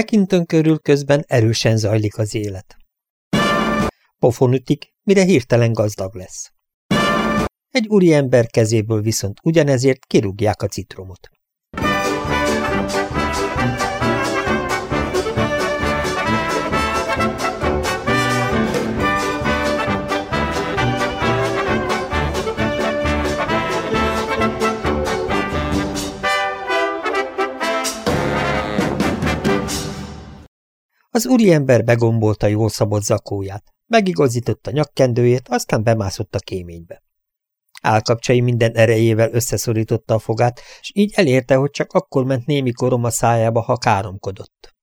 Mekinton körül közben erősen zajlik az élet. Pofon ütik, mire hirtelen gazdag lesz. Egy úriember kezéből viszont ugyanezért kirúgják a citromot. Az úriember begombolta jól szabott zakóját, megigazította nyakkendőjét, aztán bemászott a kéménybe. Álkapcsai minden erejével összeszorította a fogát, és így elérte, hogy csak akkor ment némi korom a szájába, ha káromkodott.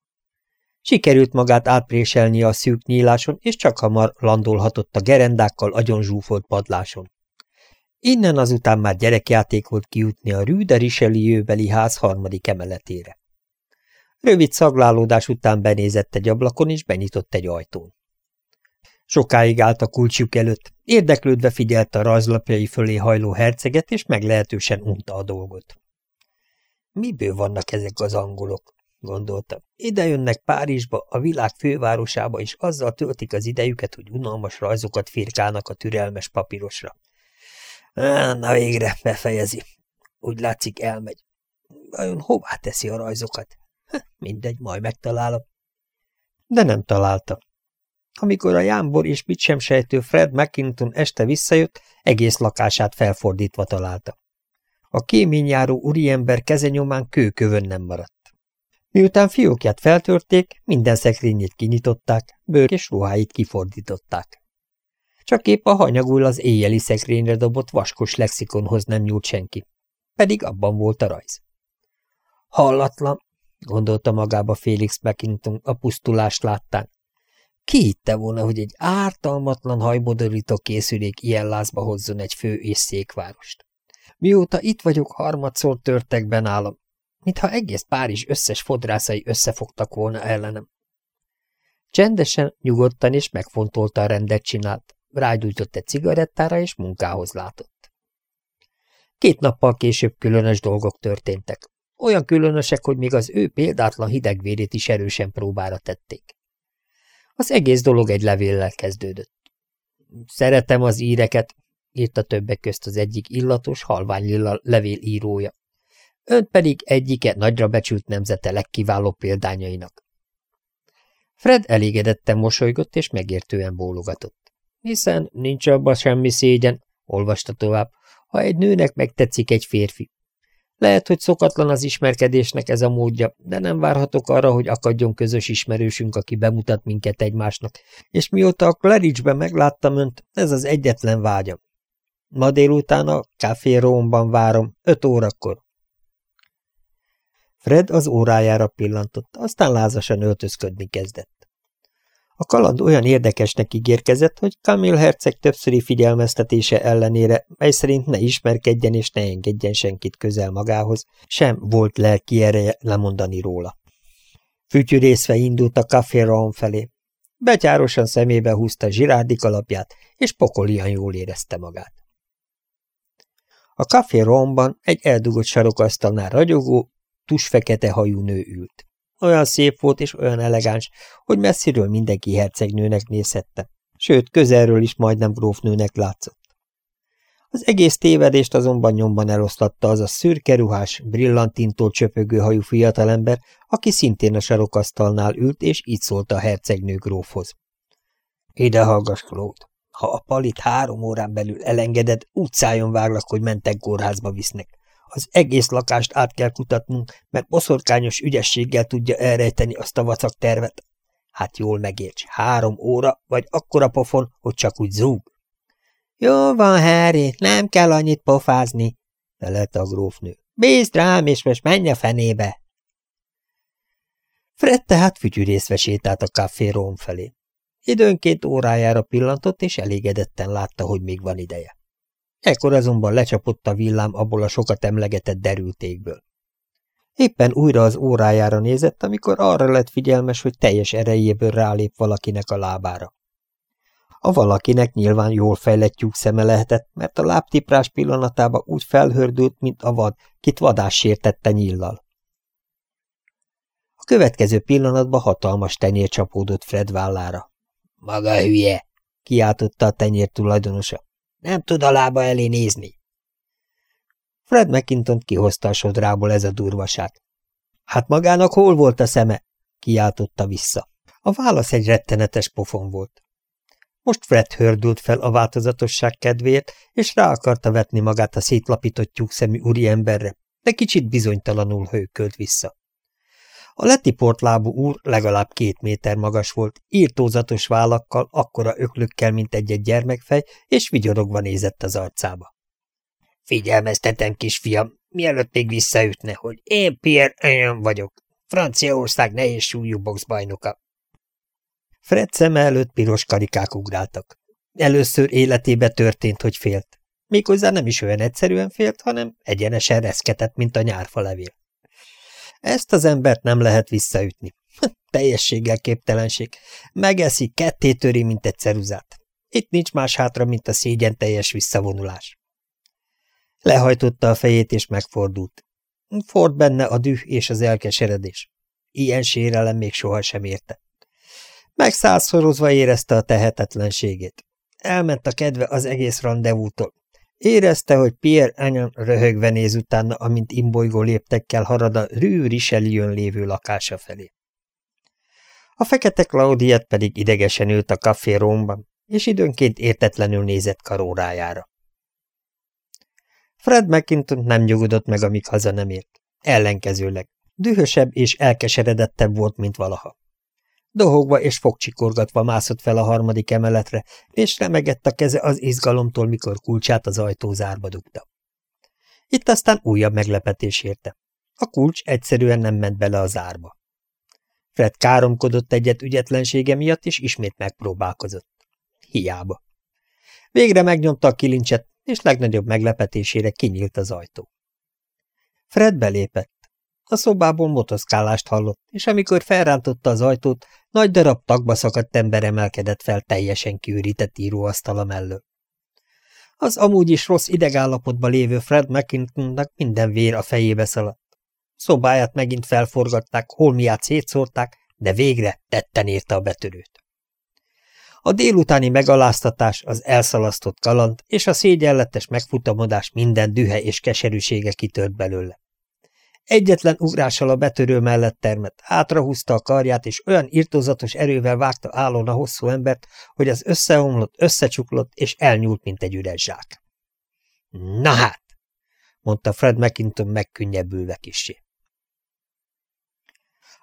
Sikerült magát átpréselni a szűk nyíláson, és csak hamar landolhatott a gerendákkal agyon zsúfolt padláson. Innen azután már gyerekjáték volt kijutni a Rue de ház harmadik emeletére. Rövid szaglálódás után benézett egy ablakon, és benyitott egy ajtón. Sokáig állt a kulcsjuk előtt, érdeklődve figyelte a rajzlapjai fölé hajló herceget, és meglehetősen unta a dolgot. Miből vannak ezek az angolok? gondolta. Ide jönnek Párizsba, a világ fővárosába, és azzal töltik az idejüket, hogy unalmas rajzokat firkálnak a türelmes papírosra. Na végre, befejezi. Úgy látszik, elmegy. Vajon hová teszi a rajzokat? Mindegy, majd megtalálom. De nem találta. Amikor a jámbor és mit sem sejtő Fred McKinton este visszajött, egész lakását felfordítva találta. A kéményjáró úriember kezenyomán kőkövön nem maradt. Miután fiókját feltörték, minden szekrényét kinyitották, bőr és ruháit kifordították. Csak épp a hanyagul az éjjeli szekrényre dobott vaskos lexikonhoz nem nyúlt senki. Pedig abban volt a rajz. Hallatlan, gondolta magába Félix McKinton a pusztulást láttán. Ki hitte volna, hogy egy ártalmatlan hajmodorító készülék ilyen lázba hozzon egy fő és székvárost? Mióta itt vagyok, harmadszor törtek be nálam, mintha egész Párizs összes fodrászai összefogtak volna ellenem. Csendesen, nyugodtan és megfontolta a rendet csinált, rágyújtott egy cigarettára és munkához látott. Két nappal később különös dolgok történtek. Olyan különösek, hogy még az ő példátlan hidegvérét is erősen próbára tették. Az egész dolog egy levéllel kezdődött. Szeretem az íreket, írta többek közt az egyik illatos, halvány lilla levél írója. Ön pedig egyike nagyra becsült nemzete legkiváló példányainak. Fred elégedetten mosolygott és megértően bólogatott. Hiszen nincs abban semmi szégyen, olvasta tovább, ha egy nőnek megtetszik egy férfi, lehet, hogy szokatlan az ismerkedésnek ez a módja, de nem várhatok arra, hogy akadjon közös ismerősünk, aki bemutat minket egymásnak, és mióta a Claridge-ben megláttam önt, ez az egyetlen vágyam. Ma délután a Café Rómban várom, öt órakor. Fred az órájára pillantott, aztán lázasan öltözködni kezdett. A kaland olyan érdekesnek ígérkezett, hogy Kamil herceg többszöri figyelmeztetése ellenére, mely szerint ne ismerkedjen és ne engedjen senkit közel magához, sem volt lelki ereje lemondani róla. Fütyűrészve indult a Café Ron felé. Betyárosan szemébe húzta zsirárdi kalapját, és pokolian jól érezte magát. A Café Romban egy eldugott sarokasztalnál ragyogó, tusfekete hajú nő ült. Olyan szép volt és olyan elegáns, hogy messziről mindenki hercegnőnek nézhette, sőt, közelről is majdnem grófnőnek látszott. Az egész tévedést azonban nyomban elosztatta az a szürke ruhás, brillantintól csöpögő hajú fiatalember, aki szintén a sarokasztalnál ült, és így szólt a hercegnő grófhoz. Ide hallgass, Claude. Ha a palit három órán belül elengeded, utcájon váglak, hogy mentek kórházba visznek. Az egész lakást át kell kutatnunk, mert boszorkányos ügyességgel tudja elrejteni azt a vacak tervet. Hát jól megérts, három óra, vagy akkora pofon, hogy csak úgy zúg. Jó van, Harry, nem kell annyit pofázni, felelte a grófnő. Bízd rám, és most menj a fenébe! Fred tehát fütyűrészve sétált a Café Róm felé. Időnként órájára pillantott, és elégedetten látta, hogy még van ideje. Ekkor azonban lecsapott a villám abból a sokat emlegetett derültékből. Éppen újra az órájára nézett, amikor arra lett figyelmes, hogy teljes erejéből rálép valakinek a lábára. A valakinek nyilván jól fejlett szeme lehetett, mert a lábtiprás pillanatában úgy felhördült, mint a vad, kit vadás sértette nyillal. A következő pillanatban hatalmas tenyér csapódott Fred vállára. – Maga hülye! – kiáltotta a tenyér tulajdonosa. – Nem tud a lába elé nézni. Fred McInton kihozta a sodrából ez a durvaság. – Hát magának hol volt a szeme? – kiáltotta vissza. A válasz egy rettenetes pofon volt. Most Fred hördült fel a változatosság kedvéért, és rá akarta vetni magát a szétlapított tyúkszemű úriemberre, de kicsit bizonytalanul hőkölt vissza. A letiport lábú úr legalább két méter magas volt, írtózatos vállakkal, akkora öklökkel, mint egy-egy gyermekfej, és vigyorogva nézett az arcába. Figyelmeztetem, kisfiam, mielőtt még visszaütne, hogy én Pierre Ayon vagyok, Franciaország nehéz súlyú boxbajnoka. Fred szeme előtt piros karikák ugráltak. Először életébe történt, hogy félt. Méghozzá nem is olyan egyszerűen félt, hanem egyenesen reszketett, mint a nyárfalevél. Ezt az embert nem lehet visszaütni. Teljességgel képtelenség. Megeszi, ketté töri, mint egy ceruzát. Itt nincs más hátra, mint a szégyen teljes visszavonulás. Lehajtotta a fejét, és megfordult. Ford benne a düh és az elkeseredés. Ilyen sérelem még sohasem érte. Megszázszorozva érezte a tehetetlenségét. Elment a kedve az egész rendezvútól. Érezte, hogy Pierre Agnon röhögve néz utána, amint imbolygó léptekkel harad a Rue Richelieu lévő lakása felé. A fekete Claudiet pedig idegesen ült a kafé Rómban, és időnként értetlenül nézett karórájára. Fred McInton nem nyugodott meg, amíg haza nem ért. Ellenkezőleg, dühösebb és elkeseredettebb volt, mint valaha. Dohogva és fogcsikorgatva mászott fel a harmadik emeletre, és remegett a keze az izgalomtól, mikor kulcsát az ajtózárba dugta. Itt aztán újabb meglepetés érte. A kulcs egyszerűen nem ment bele a zárba. Fred káromkodott egyet ügyetlensége miatt, és ismét megpróbálkozott. Hiába. Végre megnyomta a kilincset, és legnagyobb meglepetésére kinyílt az ajtó. Fred belépett. A szobából motoszkálást hallott, és amikor felrántotta az ajtót, nagy darab tagba szakadt ember emelkedett fel teljesen kiürített íróasztala mellől. Az amúgy is rossz idegállapotban lévő Fred McKintonnak minden vér a fejébe szaladt. Szobáját megint felforgatták, holmiát szétszórták, de végre tetten érte a betörőt. A délutáni megaláztatás, az elszalasztott kaland és a szégyenletes megfutamodás minden dühe és keserűsége kitört belőle. Egyetlen ugrással a betörő mellett termett, hátrahúzta a karját, és olyan irtózatos erővel vágta állon a hosszú embert, hogy az összeomlott, összecsuklott, és elnyúlt, mint egy üres zsák. – Na hát! – mondta Fred McInton megkönnyebbülve kissé.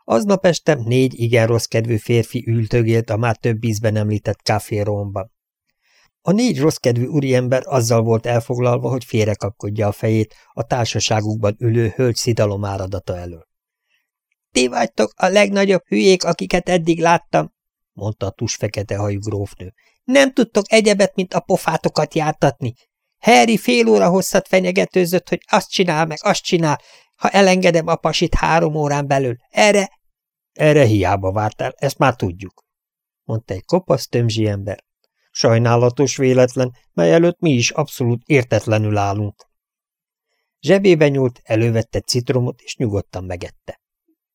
Aznap este négy igen rossz kedvű férfi ültögélt a már több ízben említett káféromban. A négy rosszkedvű úriember azzal volt elfoglalva, hogy félrekapkodja a fejét a társaságukban ülő hölgy szidalom áradata elől. – Ti vagytok a legnagyobb hülyék, akiket eddig láttam, mondta a tusfekete hajú grófnő. Nem tudtok egyebet, mint a pofátokat jártatni. Harry fél óra hosszat fenyegetőzött, hogy azt csinál, meg azt csinál, ha elengedem a pasit három órán belül. Erre... Erre hiába vártál, ezt már tudjuk, mondta egy kopasz tömzsi ember. Sajnálatos véletlen, mely előtt mi is abszolút értetlenül állunk. Zsebébe nyúlt, elővette citromot, és nyugodtan megette.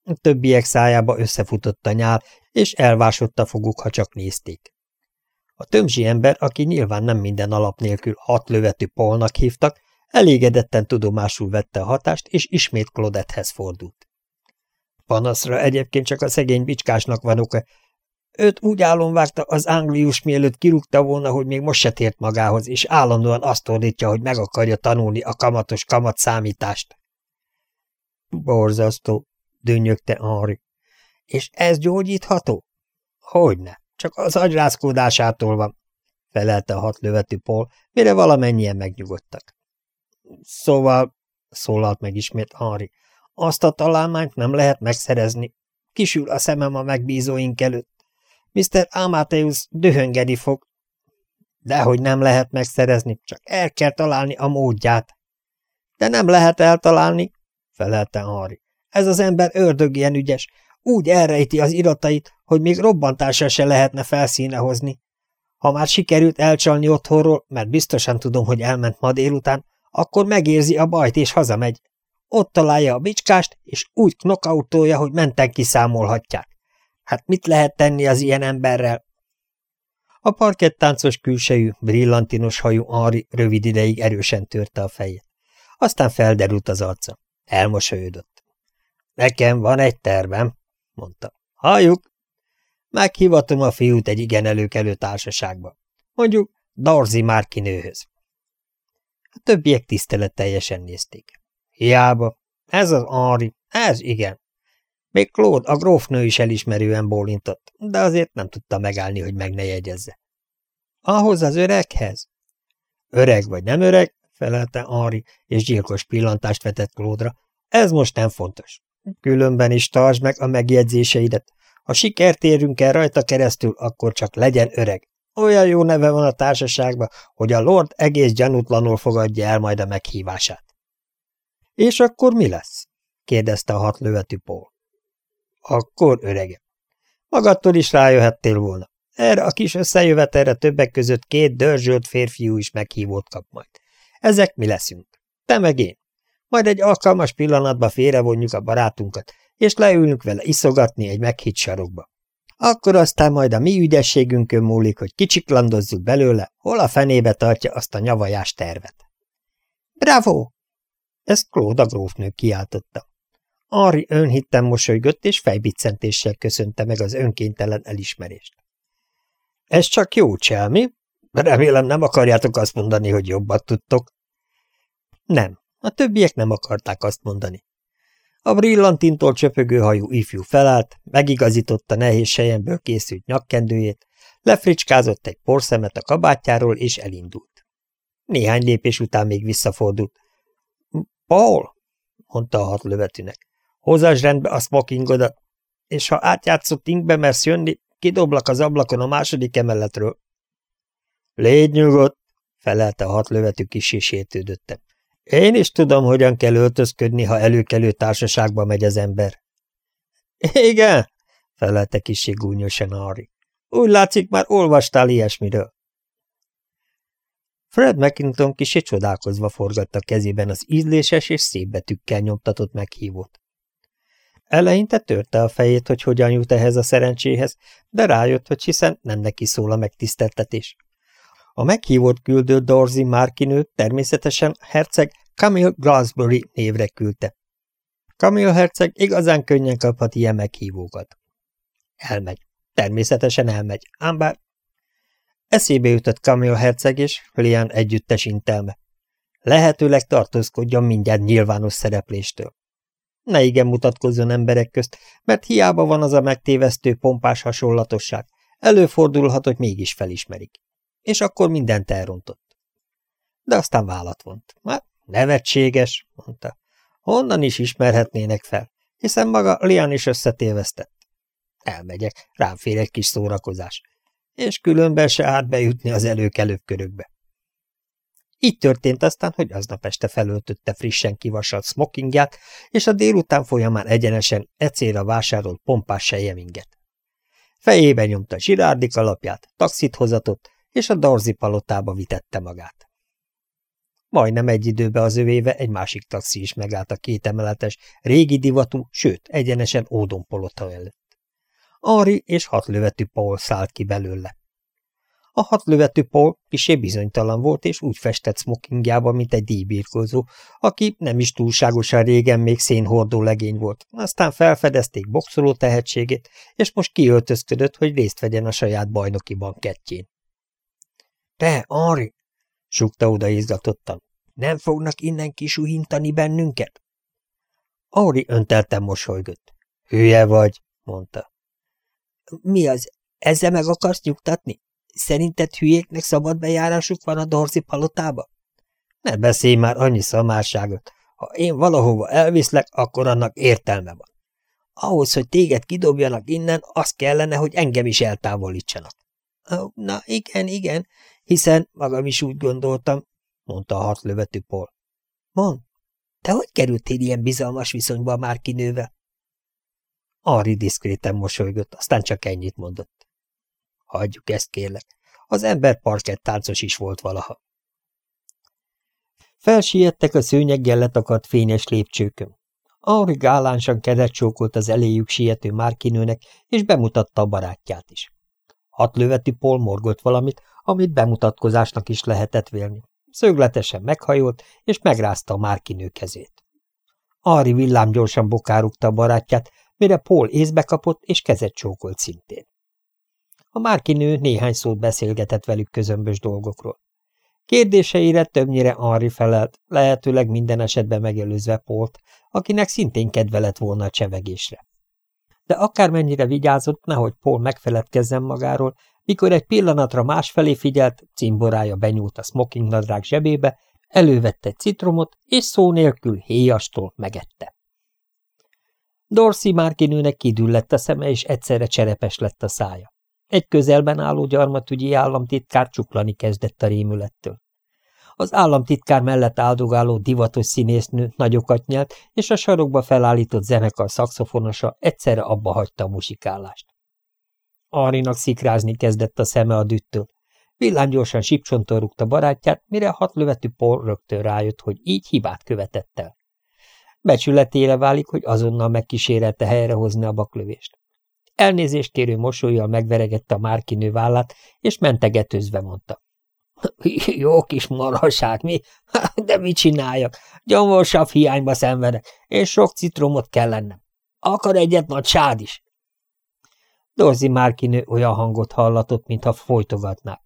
A többiek szájába összefutott a nyál, és elvásott a foguk, ha csak nézték. A tömzsi ember, aki nyilván nem minden alap nélkül hat lövetű polnak hívtak, elégedetten tudomásul vette a hatást, és ismét Klodethez fordult. Panaszra egyébként csak a szegény bicskásnak van oka, Őt úgy vágta az anglius, mielőtt kirúgta volna, hogy még most se tért magához, és állandóan azt ordítja, hogy meg akarja tanulni a kamatos kamat számítást. Borzasztó, dünnyögte Henri. És ez gyógyítható? Hogyne, csak az agyrázkódásától van, felelte a hatlövetű Paul, mire valamennyien megnyugodtak. Szóval, szólalt meg ismét Henri, azt a találmányt nem lehet megszerezni. Kisül a szemem a megbízóink előtt. Mr. Amateus dühöngeni fog. Dehogy nem lehet megszerezni, csak el kell találni a módját. De nem lehet eltalálni, felelte Harry. Ez az ember ördög ilyen ügyes, úgy elrejti az iratait, hogy még robbantásra se lehetne felszíne hozni. Ha már sikerült elcsalni otthonról, mert biztosan tudom, hogy elment ma délután, akkor megérzi a bajt és hazamegy. ott találja a bicskást, és úgy knockoutolja, hogy menten kiszámolhatják. Hát mit lehet tenni az ilyen emberrel? A parkettáncos külsejű, brillantinos hajú Henri rövid ideig erősen törte a fejét. Aztán felderült az arca. Elmosolyodott. Nekem van egy tervem, mondta. Halljuk! Meghívatom a fiút egy igen előkelő társaságba. Mondjuk Darzi Márkinőhöz. A többiek tiszteletteljesen nézték. Hiába. Ez az Henri. Ez igen. Még Claude, a grófnő is elismerően bólintott, de azért nem tudta megállni, hogy meg ne jegyezze. Ahhoz az öreghez? Öreg vagy nem öreg, felelte Henri, és gyilkos pillantást vetett Claude-ra. Ez most nem fontos. Különben is tartsd meg a megjegyzéseidet. Ha sikert érünk el rajta keresztül, akkor csak legyen öreg. Olyan jó neve van a társaságban, hogy a Lord egész gyanútlanul fogadja el majd a meghívását. És akkor mi lesz? kérdezte a hatlövetű Paul. Akkor örege. Magadtól is rájöhettél volna. Erre a kis összejövetelre többek között két dörzsölt férfiú is meghívót kap majd. Ezek mi leszünk. Te meg én. Majd egy alkalmas pillanatba félrevonjuk a barátunkat, és leülünk vele iszogatni egy meghitt sarokba. Akkor aztán majd a mi ügyességünkön múlik, hogy kicsiklandozzuk belőle, hol a fenébe tartja azt a nyavajás tervet. Bravo! Ezt Claude a grófnő kiáltotta. Ari önhitten mosolygott, és fejbiccentéssel köszönte meg az önkéntelen elismerést. Ez csak jó cselmi? Remélem nem akarjátok azt mondani, hogy jobbat tudtok. Nem, a többiek nem akarták azt mondani. A brillantintól csöpögő hajú ifjú felállt, megigazította nehéz sejemből készült nyakkendőjét, lefricskázott egy porszemet a kabátjáról, és elindult. Néhány lépés után még visszafordult. – Paul! – mondta a hatlövetűnek. – Hozás rendbe a smokingodat, és ha átjátszott inkbe mersz jönni, kidoblak az ablakon a második emeletről. – Légy nyugodt! – felelte a hatlövetű kis és sértődöttem. Én is tudom, hogyan kell öltözködni, ha előkelő társaságba megy az ember. Igen, felelte kissé gúnyosan Ari. Úgy látszik, már olvastál ilyesmiről. Fred McInton kicsi csodálkozva forgatta kezében az ízléses és szép betűkkel nyomtatott meghívót. Eleinte törte a fejét, hogy hogyan jut ehhez a szerencséhez, de rájött, hogy hiszen nem neki szól a megtiszteltetés. A meghívott küldő Dorsey Márkinőt természetesen herceg Camille Glasbury névre küldte. Camille herceg igazán könnyen kaphat ilyen meghívókat. Elmegy. Természetesen elmegy, ám bár... Eszébe jutott Camille herceg és Lian együttes intelme. Lehetőleg tartózkodjon mindjárt nyilvános szerepléstől. Ne igen mutatkozzon emberek közt, mert hiába van az a megtévesztő pompás hasonlatosság, előfordulhat, hogy mégis felismerik és akkor mindent elrontott. De aztán vállat vont. Hát, nevetséges, mondta. Honnan is ismerhetnének fel, hiszen maga Lian is összetévesztett. Elmegyek, rám fér egy kis szórakozás, és különben se árt bejutni az előkelőbb körökbe. Így történt aztán, hogy aznap este felöltötte frissen kivasalt smokingját, és a délután folyamán egyenesen ecélre vásárolt pompás sejeminget. Fejébe nyomta zsirárdi kalapját, taxit hozatott, és a Darzi palotába vitette magát. Majdnem egy időben az övéve egy másik taxi is megállt a kétemeletes, régi divatú, sőt, egyenesen ódon polota előtt. Ari és hatlövetű Paul szállt ki belőle. A hatlövetű Paul kisé bizonytalan volt, és úgy festett smokingjában, mint egy díjbírkozó, aki nem is túlságosan régen még szénhordó legény volt. Aztán felfedezték boxoló tehetségét, és most kiöltözködött, hogy részt vegyen a saját bajnoki bankettjén. Te, Henri! sukta oda izgatottan. Nem fognak innen kisuhintani bennünket? Henri öntelten mosolygott. Hülye vagy, mondta. Mi az? Ezzel meg akarsz nyugtatni? Szerinted hülyéknek szabad bejárásuk van a Dorzi palotába? Ne beszélj már annyi szamárságot. Ha én valahova elviszlek, akkor annak értelme van. Ahhoz, hogy téged kidobjanak innen, az kellene, hogy engem is eltávolítsanak. Na, igen, igen, hiszen magam is úgy gondoltam, mondta a hatlövetű Paul. Mond, te hogy kerültél ilyen bizalmas viszonyba a Márkinővel? Ari diszkréten mosolygott, aztán csak ennyit mondott. Hagyjuk ezt, kérlek. Az ember parkett táncos is volt valaha. Felsiettek a szőnyeggel letakart fényes lépcsőkön. Henri gálánsan kezet csókolt az eléjük siető márkinőnek, és bemutatta a barátját is. Hat lövetű Paul morgolt valamit, amit bemutatkozásnak is lehetett vélni. Szögletesen meghajolt, és megrázta a márkinő kezét. Ari villám gyorsan bokárugta a barátját, mire Paul észbe kapott, és kezet csókolt szintén. A márkinő néhány szót beszélgetett velük közömbös dolgokról. Kérdéseire többnyire Henri felelt, lehetőleg minden esetben megelőzve Polt, akinek szintén kedve lett volna a csevegésre. De akármennyire vigyázott, nehogy Paul megfeledkezzen magáról, mikor egy pillanatra másfelé figyelt, cimborája benyúlt a smoking nadrág zsebébe, elővette egy citromot, és szó nélkül héjastól megette. Dorsey márkinőnek kidüllett a szeme, és egyszerre cserepes lett a szája. Egy közelben álló gyarmatügyi államtitkár csuklani kezdett a rémülettől. Az államtitkár mellett áldogáló divatos színésznő nagyokat nyelt, és a sarokba felállított zenekar szakszofonosa egyszerre abba hagyta a musikálást. Arinak szikrázni kezdett a szeme a düttől. Villámgyorsan sipcsontól rúgta barátját, mire hat lövetű por rögtön rájött, hogy így hibát követett el. Becsületére válik, hogy azonnal megkísérelte helyrehozni a baklövést. Elnézést kérő mosolyjal megveregette a márkinő vállát, és mentegetőzve mondta. Jó kis marhaság, mi? De mit csináljak? Gyomorsabb hiányba szenvedek, és sok citromot kell lennem. Akar egyet nagy sád is? Dorzi márkinő olyan hangot hallatott, mintha folytogatnák.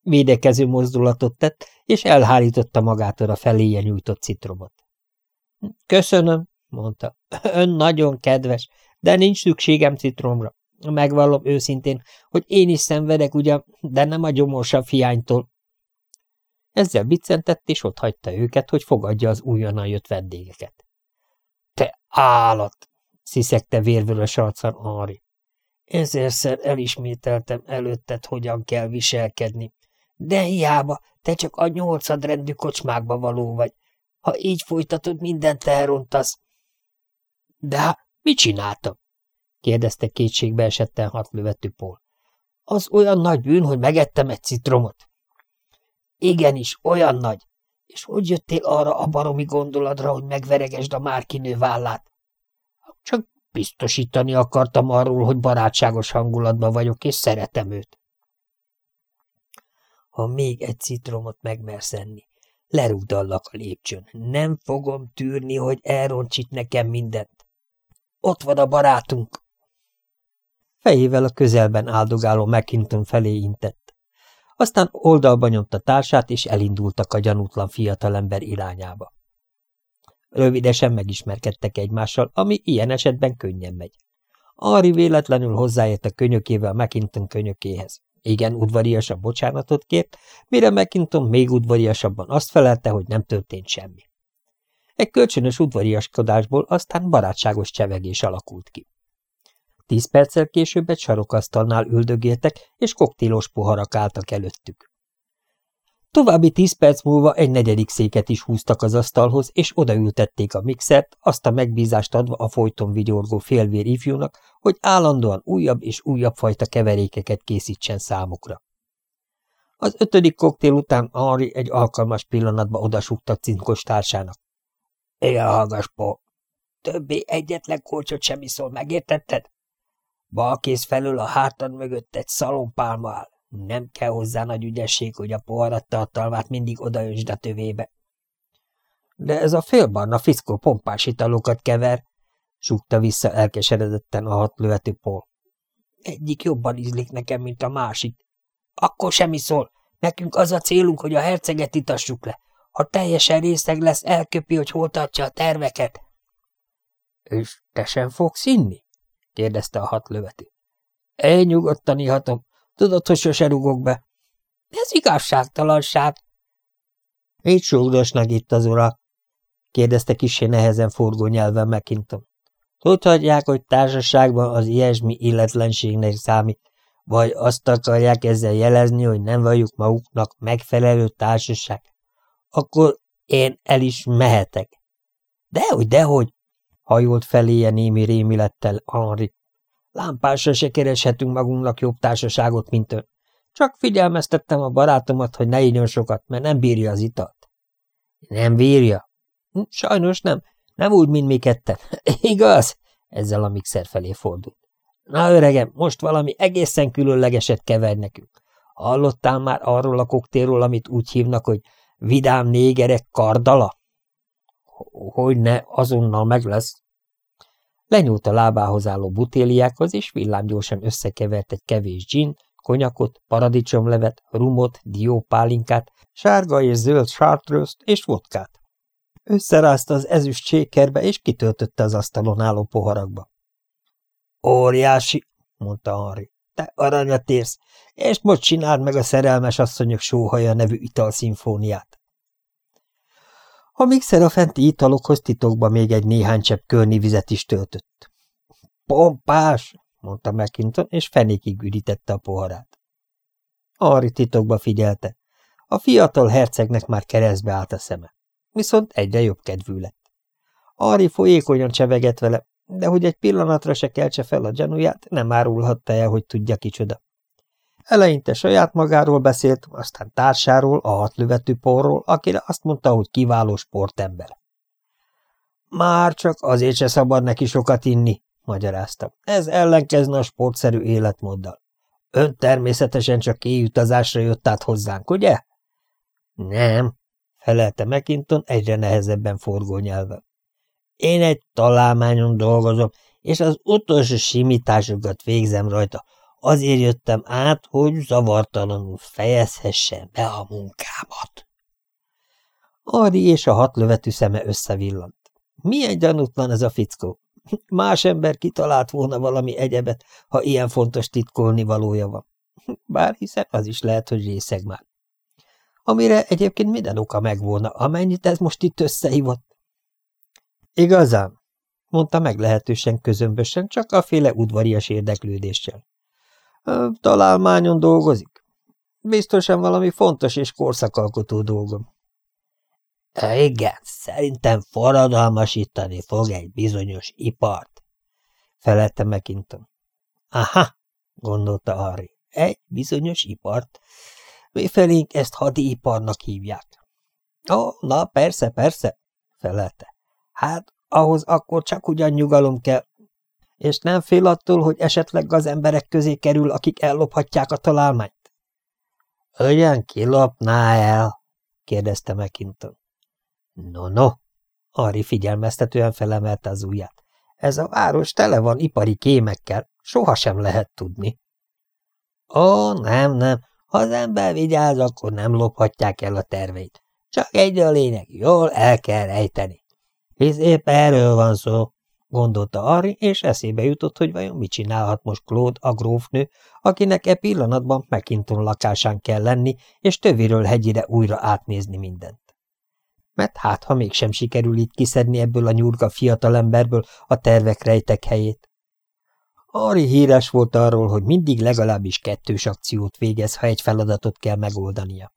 Védekező mozdulatot tett, és elhárította magától a feléje nyújtott citromot. Köszönöm, mondta. Ön nagyon kedves, de nincs szükségem citromra. Megvallom őszintén, hogy én is szenvedek ugyan, de nem a gyomorsabb hiánytól. Ezzel biccentett, és ott hagyta őket, hogy fogadja az újonnan jött vendégeket. Te állat! sziszegte vérvörös arcán Henri. Ezerszer elismételtem előtted, hogyan kell viselkedni. De hiába, te csak a nyolcadrendű kocsmákba való vagy. Ha így folytatod, mindent elrontasz. De mit csináltam? kérdezte kétségbe esetten hatlövetű Paul. Az olyan nagy bűn, hogy megettem egy citromot. Igenis, olyan nagy. És hogy jöttél arra a baromi gondolatra, hogy megveregesd a márkinő vállát? Csak biztosítani akartam arról, hogy barátságos hangulatban vagyok, és szeretem őt. Ha még egy citromot megmersz enni, lerúgdallak a lépcsőn. Nem fogom tűrni, hogy elrontsít nekem mindent. Ott van a barátunk! Fejével a közelben áldogáló McKinton felé intett. Aztán oldalba nyomta társát, és elindultak a gyanútlan fiatalember irányába. Rövidesen megismerkedtek egymással, ami ilyen esetben könnyen megy. Ari véletlenül hozzáért a könyökével McKinton könyökéhez. Igen udvariasabb bocsánatot kért, mire McKinton még udvariasabban azt felelte, hogy nem történt semmi. Egy kölcsönös udvariaskodásból aztán barátságos csevegés alakult ki. Tíz perccel később egy sarokasztalnál üldögéltek, és koktélos poharak álltak előttük. További tíz perc múlva egy negyedik széket is húztak az asztalhoz, és odaültették a mixert, azt a megbízást adva a folyton vigyorgó félvér ifjúnak, hogy állandóan újabb és újabb fajta keverékeket készítsen számukra. Az ötödik koktél után Henri egy alkalmas pillanatba odasúgta cinkos társának. – Igen, hallgass, Po! Többé egyetlen korcsot sem iszol, megértetted? Balkész felől a hátad mögött egy szalonpálma áll. Nem kell hozzá nagy ügyesség, hogy a poharat tartalmát mindig odaönsd a tövébe. De ez a félbarna fiszkó pompás italokat kever, súgta vissza elkeseredetten a hatlövető pol. Egyik jobban ízlik nekem, mint a másik. Akkor semmi szól. Nekünk az a célunk, hogy a herceget itassuk le. Ha teljesen részeg lesz, elköpi, hogy hol tartja a terveket. És te sem fogsz inni? kérdezte a hatlövető. Én nyugodtan ihatom. Tudod, hogy sose rugok be. Ez igazságtalanság. Így súgdosnak itt az ura, kérdezte kisé nehezen forgó nyelven McKinton. Tudhatják, hogy társaságban az ilyesmi illetlenségnek számít, vagy azt akarják ezzel jelezni, hogy nem vagyunk maguknak megfelelő társaság. Akkor én el is mehetek. Dehogy, dehogy, hajolt feléje némi rémilettel Henri. Lámpásra se kereshetünk magunknak jobb társaságot, mint ön. Csak figyelmeztettem a barátomat, hogy ne igyon sokat, mert nem bírja az italt. Nem bírja? Hm, sajnos nem. Nem úgy, mint mi ketten. Igaz? Ezzel a mixer felé fordult. Na, öregem, most valami egészen különlegeset kever nekünk. Hallottál már arról a koktélról, amit úgy hívnak, hogy vidám négerek kardala? Hogy ne, azonnal meg lesz. Lenyúlt a lábához álló butéliákhoz, és villámgyorsan összekevert egy kevés gin, konyakot, paradicsomlevet, rumot, diópálinkát, sárga és zöld sártrőzt és vodkát. Összerázta az ezüst sékerbe, és kitöltötte az asztalon álló poharakba. Óriási, mondta Henri. Te aranyat érsz, és most csináld meg a szerelmes asszonyok sóhaja nevű italszimfóniát. A mixer a fenti italokhoz titokba még egy néhány csepp körni vizet is töltött. Pompás, mondta McKinton, és fenékig üdítette a poharát. Ari titokba figyelte. A fiatal hercegnek már keresztbe állt a szeme, viszont egyre jobb kedvű lett. Ari folyékonyan csevegett vele, de hogy egy pillanatra se keltse fel a gyanúját, nem árulhatta el, hogy tudja kicsoda. Eleinte saját magáról beszélt, aztán társáról, a hatlövető porról, akire azt mondta, hogy kiváló sportember. Már csak azért se szabad neki sokat inni, magyarázta. Ez ellenkezne a sportszerű életmóddal. Ön természetesen csak kiutazásra jött át hozzánk, ugye? Nem, felelte McKinton egyre nehezebben forgó nyelven. Én egy találmányon dolgozom, és az utolsó simításokat végzem rajta. Azért jöttem át, hogy zavartalanul fejezhessem be a munkámat. Ari és a hatlövetű szeme összevillant. Milyen gyanútlan ez a fickó? Más ember kitalált volna valami egyebet, ha ilyen fontos titkolni valója van. Bár hiszen az is lehet, hogy részeg már. Amire egyébként minden oka megvolna, amennyit ez most itt összehívott. Igazán, mondta meglehetősen közömbösen, csak a féle udvarias érdeklődéssel. Találmányon dolgozik? Biztosan valami fontos és korszakalkotó dolgom. Igen, szerintem forradalmasítani fog egy bizonyos ipart, felelte McKinton. Aha, gondolta Harry, egy bizonyos ipart. Mi felénk ezt hadiiparnak hívják. Ó, na persze, persze, felelte. Hát, ahhoz akkor csak ugyan nyugalom kell, és nem fél attól, hogy esetleg az emberek közé kerül, akik ellophatják a találmányt? Olyan kilopná el? kérdezte McKinton. No, no, Ari figyelmeztetően felemelte az ujját. Ez a város tele van ipari kémekkel, sohasem lehet tudni. Ó, nem, nem, ha az ember vigyáz, akkor nem lophatják el a terveit. Csak egy a lényeg, jól el kell rejteni. Hisz épp erről van szó, gondolta Ari, és eszébe jutott, hogy vajon mit csinálhat most Claude, a grófnő, akinek e pillanatban Mekinton lakásán kell lenni, és töviről hegyire újra átnézni mindent. Mert hát, ha mégsem sikerül így kiszedni ebből a nyurga fiatalemberből a tervek rejtek helyét. Ari híres volt arról, hogy mindig legalábbis kettős akciót végez, ha egy feladatot kell megoldania.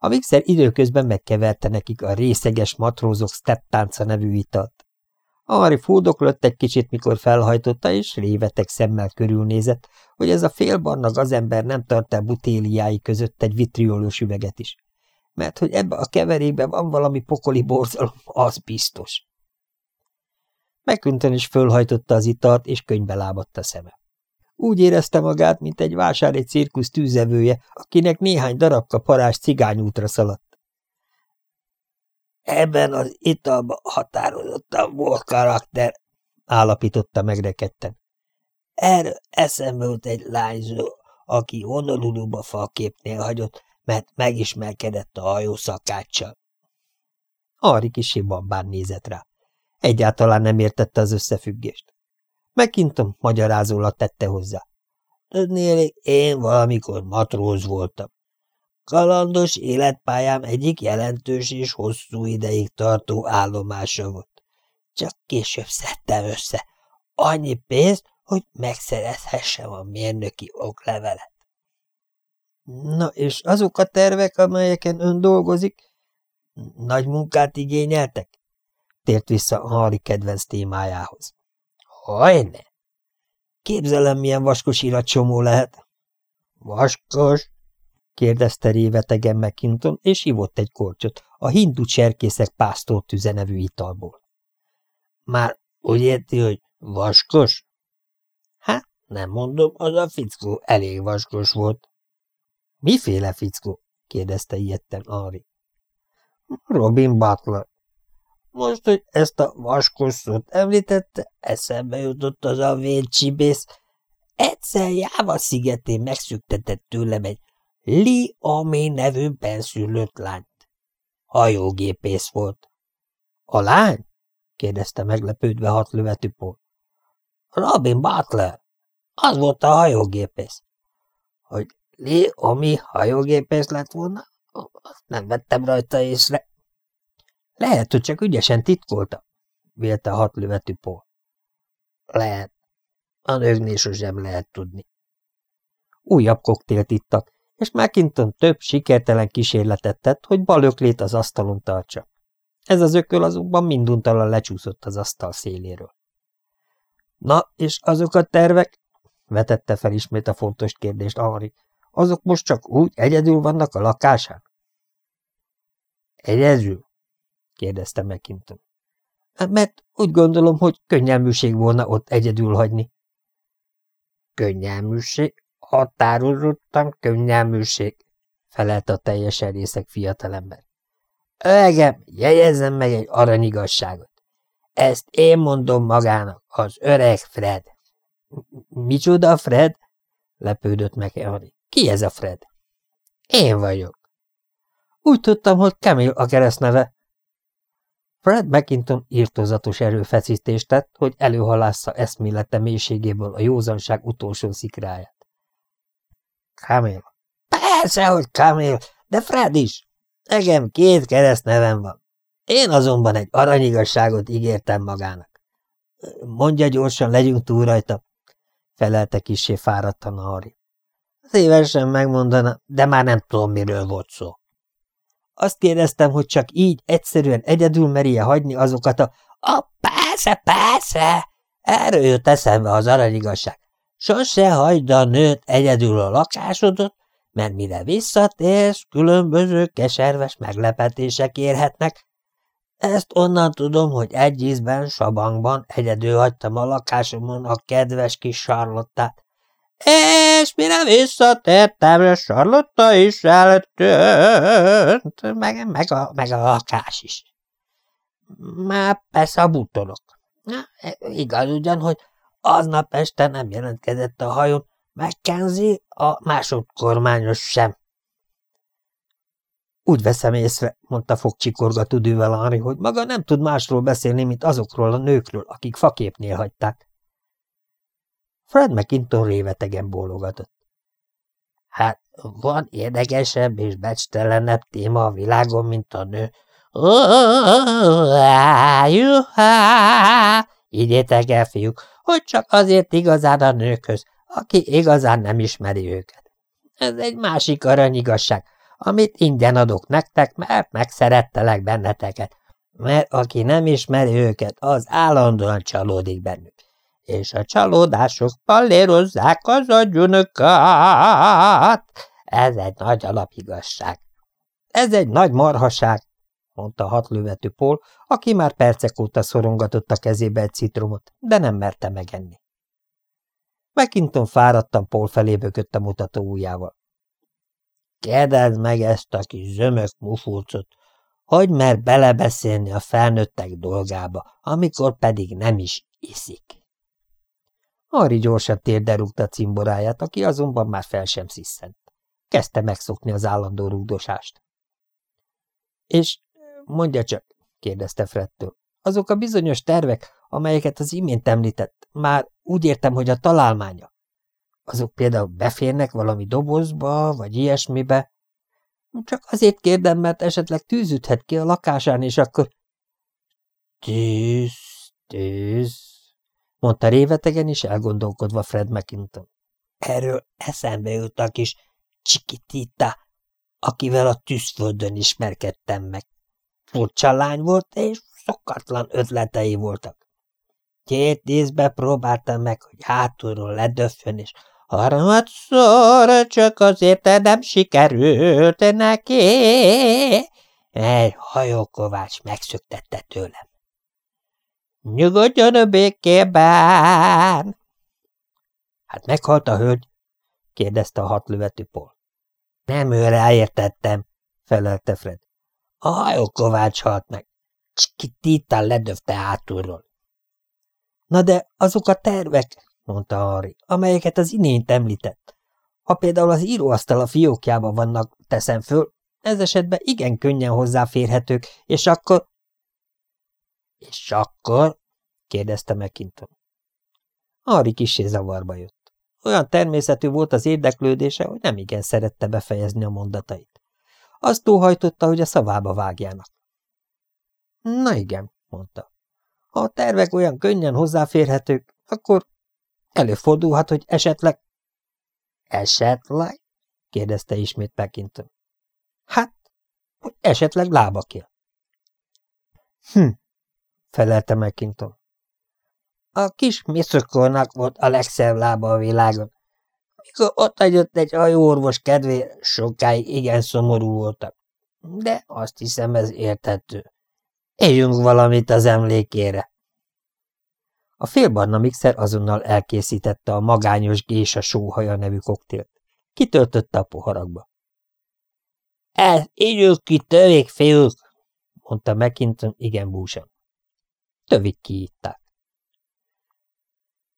A mixer időközben megkeverte nekik a részeges matrózok stepptánca nevű italt. Ari fúdoklott egy kicsit, mikor felhajtotta, és réveteg szemmel körülnézett, hogy ez a félbarna gazember nem tart el butéliái között egy vitriolós üveget is. Mert hogy ebbe a keverékbe van valami pokoli borzalom, az biztos. Megküntön is fölhajtotta az italt, és könybe lábadt a szeme. Úgy érezte magát, mint egy vásári cirkusz tűzevője, akinek néhány darabka parás cigányútra szaladt. Ebben az italban határozottan volt karakter, állapította megrekedten. Erről eszembe jut egy lányzó, aki Honoluluba falképnél hagyott, mert megismerkedett a hajó szakáccsal. Ari kis bár nézett rá. Egyáltalán nem értette az összefüggést. Megintom, magyarázólag tette hozzá. Tudnélik, én valamikor matróz voltam. Kalandos életpályám egyik jelentős és hosszú ideig tartó állomása volt. Csak később szedtem össze. Annyi pénzt, hogy megszerezhessem a mérnöki oklevelet. Na, és azok a tervek, amelyeken ön dolgozik, nagy munkát igényeltek? Tért vissza a Hari kedvenc témájához. Hajne! Képzelem, milyen vaskos iratcsomó lehet. Vaskos? kérdezte révetegen McKinton, és hívott egy kortyot, a hindu cserkészek pásztor tüzenevű italból. Már úgy érti, hogy vaskos? Hát, nem mondom, az a fickó elég vaskos volt. Miféle fickó? kérdezte ilyetten Ari. Robin Butler. Most, hogy ezt a vaskos szót említette, eszembe jutott az a vércsibész. Egyszer Jáva szigetén megszüktetett tőlem egy Li Ami nevű benszülött lányt. Hajógépész volt. A lány? kérdezte meglepődve hat lövetű Paul. Robin Butler. Az volt a hajógépész. Hogy Li Ami hajógépész lett volna, azt nem vettem rajta észre. Lehet, hogy csak ügyesen titkolta, vélte hat lövetű Paul. Lehet. A nőknél sosem lehet tudni. Újabb koktélt ittak, és McKinton több sikertelen kísérletet tett, hogy balöklét az asztalon tartsa. Ez az ököl azonban minduntalan lecsúszott az asztal széléről. Na, és azok a tervek? vetette fel ismét a fontos kérdést Henri. Azok most csak úgy egyedül vannak a lakásán? Egyedül? Kérdezte McKinton. Mert úgy gondolom, hogy könnyelműség volna ott egyedül hagyni. Könnyelműség? Határozottan könnyelműség, felelte a teljes erészek fiatalember. Öregem, jegyezzem meg egy aranyigasságot. Ezt én mondom magának, az öreg Fred. Micsoda Fred? lepődött meg Henry. Ki ez a Fred? Én vagyok. Úgy tudtam, hogy Camille a keresztneve. Fred McInton írtozatos erőfeszítést tett, hogy előhalásza eszmélete mélységéből a józanság utolsó szikráját. Camille. Persze, hogy Camille, de Fred is. Nekem két kereszt nevem van. Én azonban egy aranyigasságot ígértem magának. Mondja gyorsan, legyünk túl rajta, felelte kissé fáradtan Harry. Szívesen megmondana, de már nem tudom, miről volt szó. Azt kérdeztem, hogy csak így egyszerűen egyedül merje hagyni azokat a... A persze, persze! Erről jött eszembe az aranyigasság. Sose hagyd a nőt egyedül a lakásodot, mert mire visszatérsz, különböző keserves meglepetések érhetnek. Ezt onnan tudom, hogy egy ízben, Sabankban egyedül hagytam a lakásomon a kedves kis Sarlottát. És mire visszatértem, Sarlotta is eltűnt, meg, meg, a, meg a lakás is. Már persze a butorok. Igaz ugyan, hogy aznap este nem jelentkezett a hajón, Mackenzie a másodkormányos sem. Úgy veszem észre, mondta fogcsikorgató dűvel Henri, hogy maga nem tud másról beszélni, mint azokról a nőkről, akik faképnél hagyták. Fred McInton révetegen bólogatott. Hát, van érdekesebb és becstelenebb téma a világon, mint a nő. Igyétek el, fiúk, hogy csak azért igazán a nőkhöz, aki igazán nem ismeri őket. Ez egy másik aranyigasság, amit ingyen adok nektek, mert megszerettelek benneteket, mert aki nem ismeri őket, az állandóan csalódik bennük, és a csalódások pallérozzák az agyunökat. Ez egy nagy alapigasság. Ez egy nagy marhaság, mondta a hatlövető Pól, aki már percek óta szorongatott a kezébe egy citromot, de nem merte megenni. McKinton fáradtan Paul felé bökött a mutató ujjával. Kérdezd meg ezt a kis zömök mufulcot, hogy mer belebeszélni a felnőttek dolgába, amikor pedig nem is iszik. Harry gyorsan térde rúgta cimboráját, aki azonban már fel sem sziszent. Kezdte megszokni az állandó rúgdosást. És mondja csak, kérdezte Fredtől, azok a bizonyos tervek, amelyeket az imént említett, már úgy értem, hogy a találmánya. Azok például beférnek valami dobozba, vagy ilyesmibe. Csak azért kérdem, mert esetleg tűzüthet ki a lakásán, és akkor... Tűz, tűz, mondta révetegen is elgondolkodva Fred McInton. Erről eszembe jut a kis Csikitita, akivel a tűzföldön ismerkedtem meg. Furcsa lány volt, és szokatlan ötletei voltak. Két ízbe próbáltam meg, hogy hátulról ledöffön, és harmadszor csak azért nem sikerült neki. Egy hajókovács megszöktette tőlem. Nyugodjon a békében! Hát meghalt a hölgy? kérdezte a hatlövető Paul. Nem őre értettem, felelte Fred. A hajókovács halt meg. Cskitítán ledöfte hátulról. Na de azok a tervek, mondta Harry, amelyeket az inént említett. Ha például az íróasztal a fiókjában vannak, teszem föl, ez esetben igen könnyen hozzáférhetők, és akkor... És akkor? kérdezte McKinton. Harry kisé zavarba jött. Olyan természetű volt az érdeklődése, hogy nem igen szerette befejezni a mondatait. Azt óhajtotta, hogy a szavába vágjának. Na igen, mondta. Ha a tervek olyan könnyen hozzáférhetők, akkor előfordulhat, hogy esetleg... Esetleg? kérdezte ismét Pekington. Hát, hogy esetleg lábakél. Hm, felelte McKinton. A kis miszökornak volt a legszebb lába a világon. Mikor ott hagyott egy hajóorvos kedvé, sokáig igen szomorú voltak. De azt hiszem, ez érthető. Éljünk valamit az emlékére. A félbarna mixer azonnal elkészítette a magányos gésa sóhaja nevű koktélt. Kitöltötte a poharakba. – Ez ígyük ki, tövék, fiúk! – mondta McKinton igen búsan. Tövik kiitták.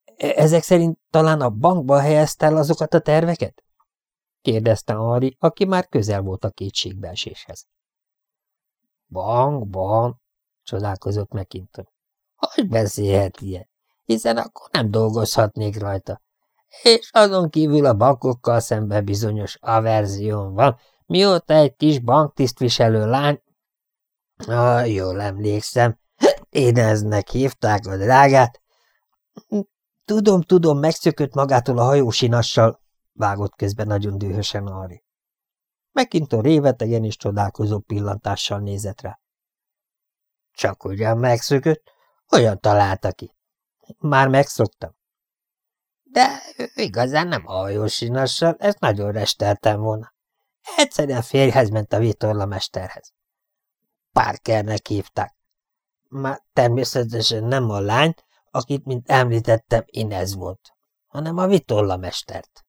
E, – Ezek szerint talán a bankba helyezte el azokat a terveket? – kérdezte Ari, aki már közel volt a kétségbeeséshez. – Bankban? – csodálkozott McKinton. – Hogy beszélhet ilyen? hiszen akkor nem dolgozhatnék rajta. És azon kívül a bankokkal szemben bizonyos averzión van, mióta egy kis banktisztviselő lány... Ah, jól emlékszem, Éneznek hívták a drágát. Tudom, tudom, megszökött magától a hajósinassal, vágott közben nagyon dühösen Ari. Mekinton révetegen és csodálkozó pillantással nézett rá. Csak ugyan megszökött, olyan találta ki. Már megszoktam. De igazán nem hajósinassal, ezt nagyon resteltem volna. Egyszerűen férjhez ment a vitorlamesterhez. Parkernek hívták. Már természetesen nem a lány, akit, mint említettem, Inez volt, hanem a vitorlamestert.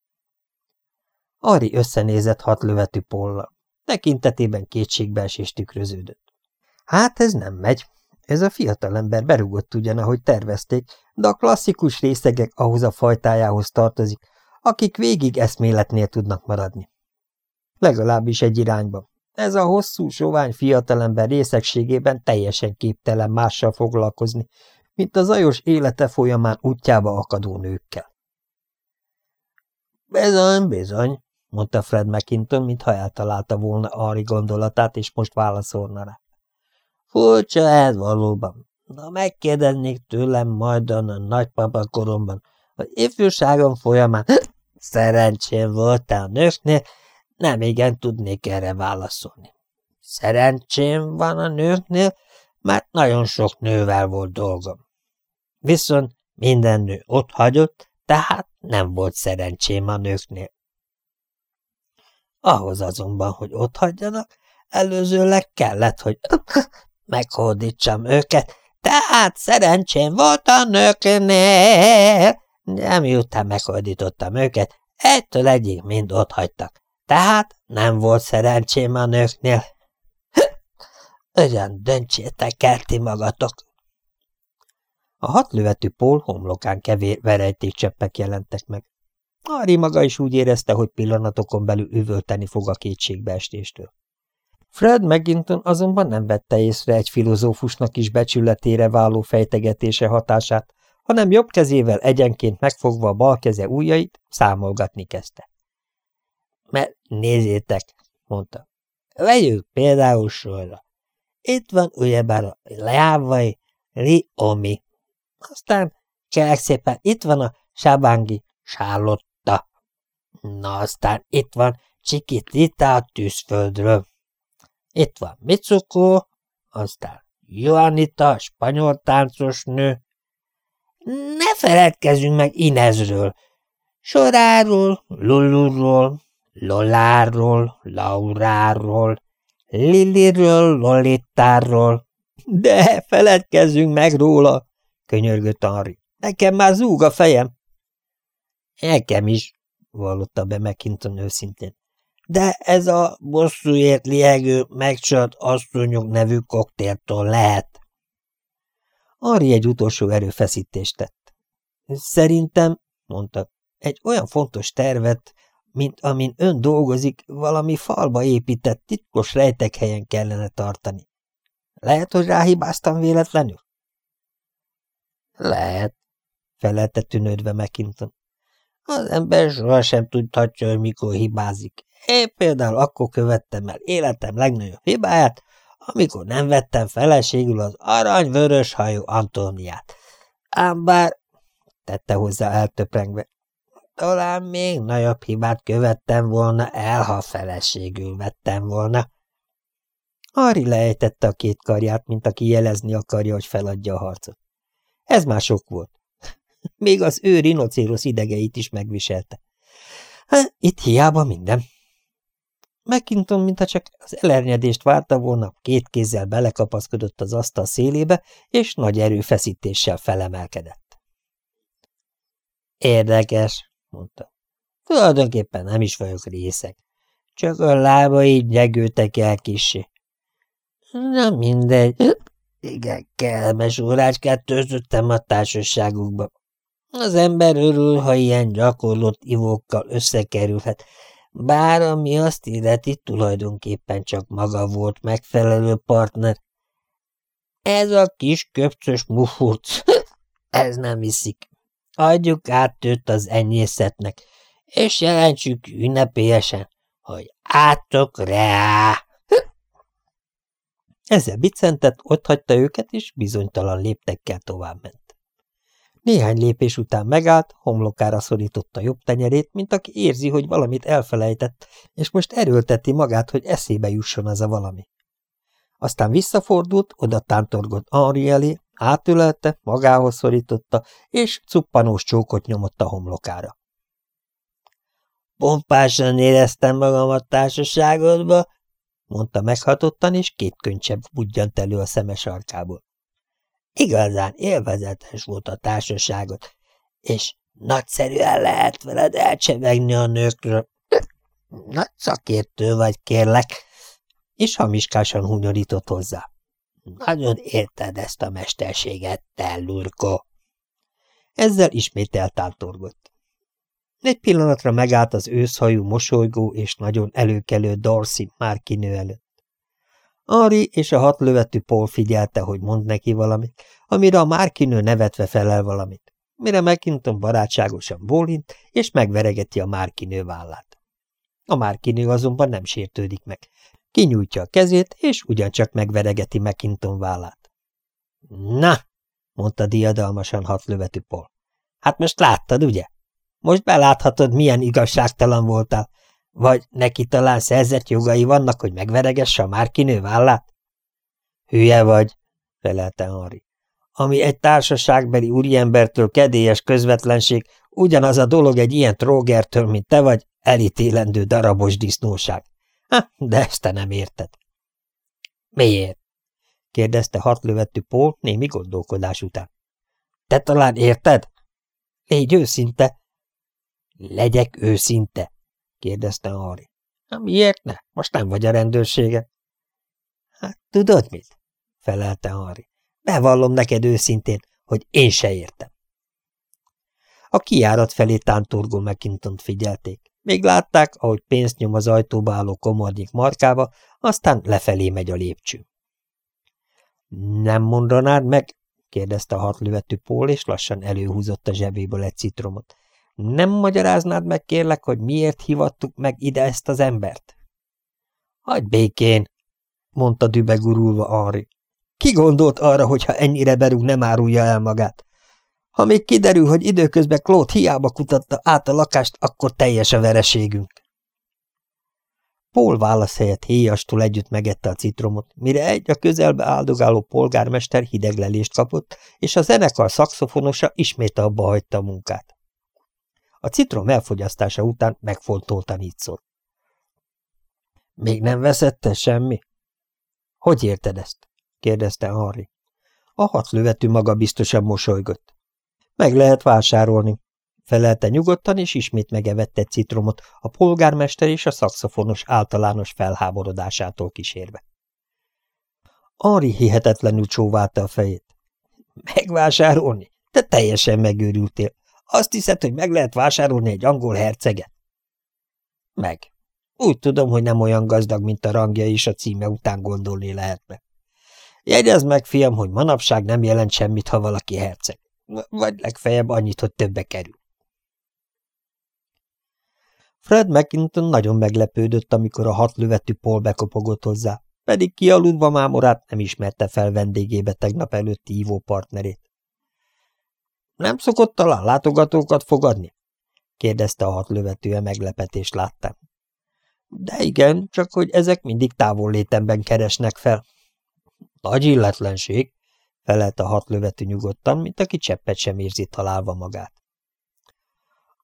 Ari összenézett hat lövetű pollal. Tekintetében kétségbeesés tükröződött. Hát ez nem megy, ez a fiatalember berugott ugyan, ahogy tervezték, de a klasszikus részegek ahhoz a fajtájához tartozik, akik végig eszméletnél tudnak maradni. Legalábbis egy irányba. Ez a hosszú, sovány fiatalember részegségében teljesen képtelen mással foglalkozni, mint a zajos élete folyamán útjába akadó nőkkel. Bizony, bizony, mondta Fred McKinton, mintha eltalálta volna Ari gondolatát, és most válaszolna rá. Furcsa ez valóban. Na, megkérdeznék tőlem majd a nagypapa koromban, hogy ifjúságom folyamán szerencsém volt-e a nőknél, nem igen tudnék erre válaszolni. Szerencsém van a nőknél, mert nagyon sok nővel volt dolgom. Viszont minden nő ott hagyott, tehát nem volt szerencsém a nőknél. Ahhoz azonban, hogy ott hagyjanak, előzőleg kellett, hogy meghódítsam őket, tehát szerencsém volt a nőknél. Nem miután meghódítottam őket, egytől egyig mind ott hagytak. Tehát nem volt szerencsém a nőknél. Ugyan döntsétek el ti magatok. A hatlövetű pól homlokán kevér verejtékcseppek jelentek meg. Ari maga is úgy érezte, hogy pillanatokon belül üvölteni fog a kétségbeestéstől. Fred McGinton azonban nem vette észre egy filozófusnak is becsületére váló fejtegetése hatását, hanem jobb kezével egyenként megfogva a bal keze ujjait, számolgatni kezdte. – Mert nézzétek, mondta, vegyük például sorra. Itt van ugyebár a leávai Riomi. Aztán kérlek szépen itt van a Sábángi Sálotta. Na aztán itt van Csikitita a tűzföldről. Itt van Mitsuko, aztán Joanita, spanyol táncos nő. Ne feledkezzünk meg Inezről, Soráról, Lulluról, Loláról, Lauráról, Liliről, Lolittáról. De feledkezzünk meg róla, könyörgött Henri. Nekem már zúg a fejem. Nekem is, vallotta be McKinton őszintén. De ez a bosszúért liegő, megcsalt asszonyok nevű koktéltól lehet. Ari egy utolsó erőfeszítést tett. Szerintem, mondta, egy olyan fontos tervet, mint amin ön dolgozik, valami falba épített titkos rejtekhelyen kellene tartani. Lehet, hogy ráhibáztam véletlenül? Lehet, felelte tűnődve McKinton. Az ember sohasem tudhatja, hogy mikor hibázik. Én például akkor követtem el életem legnagyobb hibáját, amikor nem vettem feleségül az arany-vörös hajú Antóniát. Ám bár, tette hozzá eltöprengve, talán még nagyobb hibát követtem volna el, ha feleségül vettem volna. Ari lejtette a két karját, mint aki jelezni akarja, hogy feladja a harcot. Ez már sok volt. Még az ő rinocérosz idegeit is megviselte. Hát, itt hiába minden. McKinton, mintha csak az elernyedést várta volna, két kézzel belekapaszkodott az asztal szélébe, és nagy erőfeszítéssel felemelkedett. Érdekes, mondta. Tulajdonképpen nem is vagyok részeg. Csak a lábai gyegültek el kissé. Na mindegy. Igen, kellemes órácskát töltöttem a társaságukba. Az ember örül, ha ilyen gyakorlott ivókkal összekerülhet, bár ami azt illeti, tulajdonképpen csak maga volt megfelelő partner. Ez a kis köpcös mufurc, ez nem viszik. Adjuk át őt az enyészetnek, és jelentsük ünnepélyesen, hogy átok rá! Ezzel biccentett, ott hagyta őket, és bizonytalan léptekkel továbbment. Néhány lépés után megállt, homlokára szorította jobb tenyerét, mint aki érzi, hogy valamit elfelejtett, és most erőlteti magát, hogy eszébe jusson ez a valami. Aztán visszafordult, oda tántorgott Henri elé, átülelte, magához szorította, és cuppanós csókot nyomott a homlokára. Pompásan éreztem magam a társaságodba, mondta meghatottan, és két könycsepp budjant elő a szemes arkából. Igazán élvezetes volt a társaságot, és nagyszerűen lehet veled elcsevegni a nőkről. Nagy szakértő vagy, kérlek, és hamiskásan hunyorított hozzá. Nagyon érted ezt a mesterséget, te, Lurko. Ezzel ismét eltántorgott. Egy pillanatra megállt az őszhajú, mosolygó és nagyon előkelő Darcy márkinő előtt. Ari és a hatlövetű Paul figyelte, hogy mond neki valamit, amire a márkinő nevetve felel valamit, mire McKinton barátságosan bólint, és megveregeti a márkinő vállát. A márkinő azonban nem sértődik meg. Kinyújtja a kezét, és ugyancsak megveregeti McKinton vállát. – Na! – mondta diadalmasan hatlövetű Paul. – Hát most láttad, ugye? Most beláthatod, milyen igazságtalan voltál, vagy neki talán szerzett jogai vannak, hogy megveregesse a márkinő vállát? Hülye vagy, felelte Henri. Ami egy társaságbeli úriembertől kedélyes közvetlenség, ugyanaz a dolog egy ilyen trógertől, mint te vagy, elítélendő darabos disznóság. De ezt te nem érted. Miért? kérdezte hatlövettű Paul némi gondolkodás után. Te talán érted? Légy őszinte. Legyek őszinte, kérdezte Harry. Miért ne? Most nem vagy a rendőrsége. Hát tudod mit? felelte Harry. Bevallom neked őszintén, hogy én se értem. A kiárat felé tántorgó McKinton figyelték. Még látták, ahogy pénzt nyom az ajtóba álló komornyik markába, aztán lefelé megy a lépcső. Nem mondanád meg? kérdezte a hatlövetű Pól, és lassan előhúzott a zsebéből egy citromot. Nem magyaráznád meg, kérlek, hogy miért hivattuk meg ide ezt az embert? Hagy békén, mondta dübegurulva Henri. Ki gondolt arra, hogy ha ennyire berúg, nem árulja el magát? Ha még kiderül, hogy időközben Claude hiába kutatta át a lakást, akkor teljes a vereségünk. Paul válasz helyett héjastól együtt megette a citromot, mire egy a közelbe áldogáló polgármester hideglelést kapott, és a zenekar szakszofonosa ismét abba hagyta a munkát. A citrom elfogyasztása után megfontoltan így szólt. Még nem veszette semmi? Hogy érted ezt? kérdezte Harry. A hat lövetű maga biztosan mosolygott. Meg lehet vásárolni, felelte nyugodtan, és ismét megevett egy citromot a polgármester és a szakszofonos általános felháborodásától kísérve. Ari hihetetlenül csóválta a fejét. Megvásárolni? Te teljesen megőrültél. Azt hiszed, hogy meg lehet vásárolni egy angol herceget? Meg. Úgy tudom, hogy nem olyan gazdag, mint a rangja és a címe után gondolni lehetne. Jegyezd meg, fiam, hogy manapság nem jelent semmit, ha valaki herceg. Vagy legfeljebb annyit, hogy többe kerül. Fred McKinton nagyon meglepődött, amikor a hat lövetű Paul bekopogott hozzá, pedig kialudva mámorát nem ismerte fel vendégébe tegnap előtti ívó partnerét. Nem szokott talán látogatókat fogadni? kérdezte a hat lövetője meglepetést láttán. De igen, csak hogy ezek mindig távol létemben keresnek fel. Nagy illetlenség, felelt a hat lövető nyugodtan, mint aki cseppet sem érzi találva magát.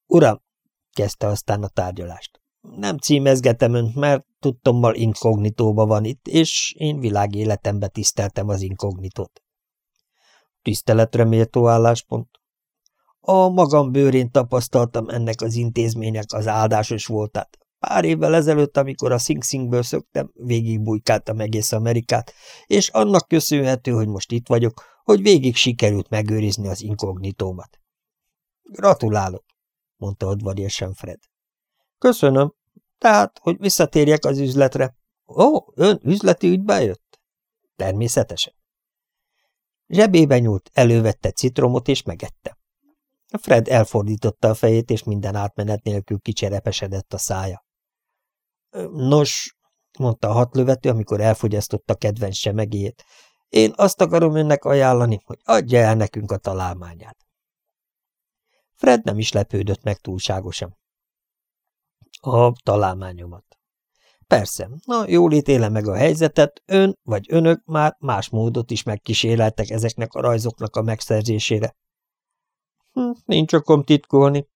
Uram, kezdte aztán a tárgyalást. Nem címezgetem önt, mert tudtommal inkognitóba van itt, és én világéletembe tiszteltem az inkognitót. Tiszteletre méltó álláspont. A magam bőrén tapasztaltam ennek az intézmények az áldásos voltát. Pár évvel ezelőtt, amikor a Sing Singből szöktem, végigbújkáltam egész Amerikát, és annak köszönhető, hogy most itt vagyok, hogy végig sikerült megőrizni az inkognitómat. Gratulálok, mondta udvariasan Fred. Köszönöm. Tehát, hogy visszatérjek az üzletre. Ó, ön üzleti ügybe jött? Természetesen. Zsebébe nyúlt, elővette citromot és megette. Fred elfordította a fejét, és minden átmenet nélkül kicserepesedett a szája. Nos, mondta a hatlövető, amikor elfogyasztotta kedvenc semegéjét, én azt akarom önnek ajánlani, hogy adja el nekünk a találmányát. Fred nem is lepődött meg túlságosan. A találmányomat. Persze, na jól ítélem meg a helyzetet, ön vagy önök már más módot is megkíséreltek ezeknek a rajzoknak a megszerzésére. Hm, nincs okom titkolni,